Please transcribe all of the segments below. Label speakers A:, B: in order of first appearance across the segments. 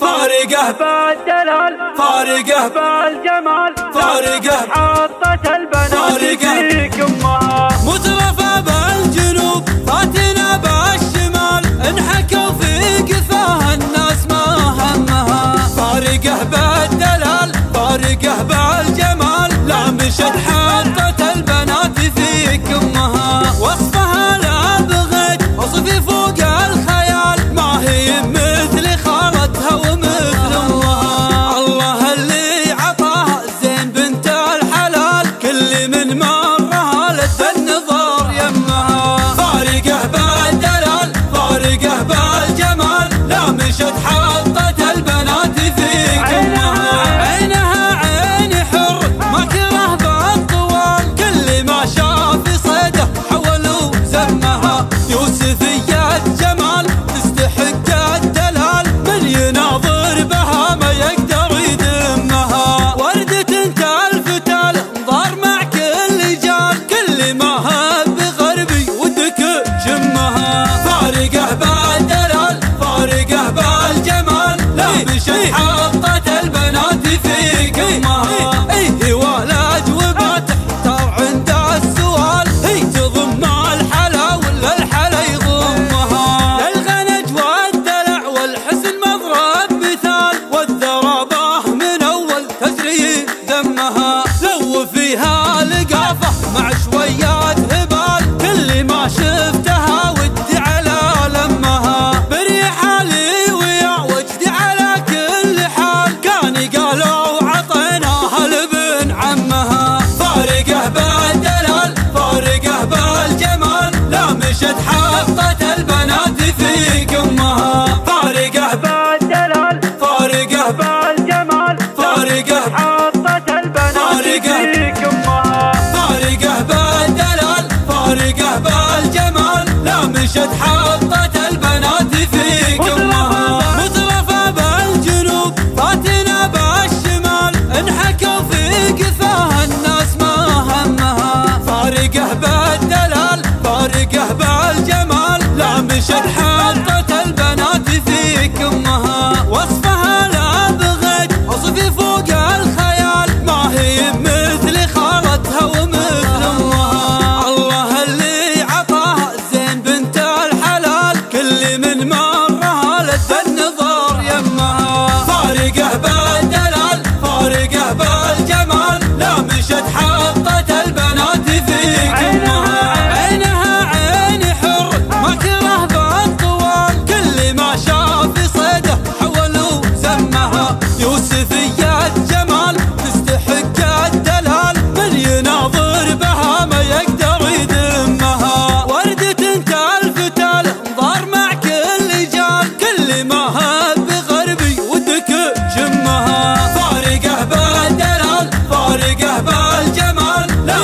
A: فارقة. بالدلال
B: فارقة.
A: بالجمال
B: فارقة.
A: حطت البنات فارقة. في
B: مترفة بالجنوب فاتنا بالشمال. في الناس ما همها. فارقة بالدلال فارقة بالجمال. لا مشت عيشت حوالي مهبال جمال لا بشد حطت البنات في كمها إيه عاشت حطت البنات في امها فارقه
A: بالدلال
B: فارقه
A: بالجمال
B: فارقه
A: حطت البنات
B: فارقه بالدلال فارقه بالجمال لا مشت حطت شد حالي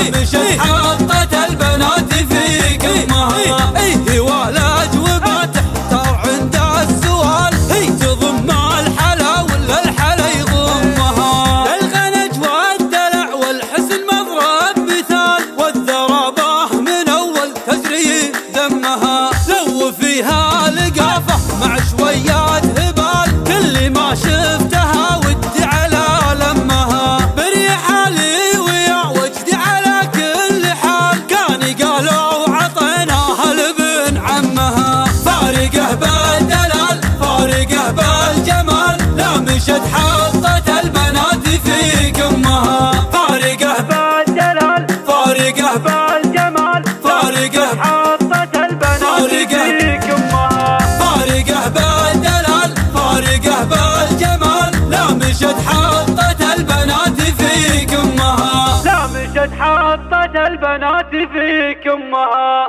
B: مش حاطه عاشت حطت البنات في كمها فارقه بالجلال فارقه بالجمال فارقه حطت البنات فارقه في كمها فارقه
A: بالجلال
B: فارقه
A: بالجمال.
B: لا مشت حطت البنات في كمها
A: لا مشت حطت البنات في كمها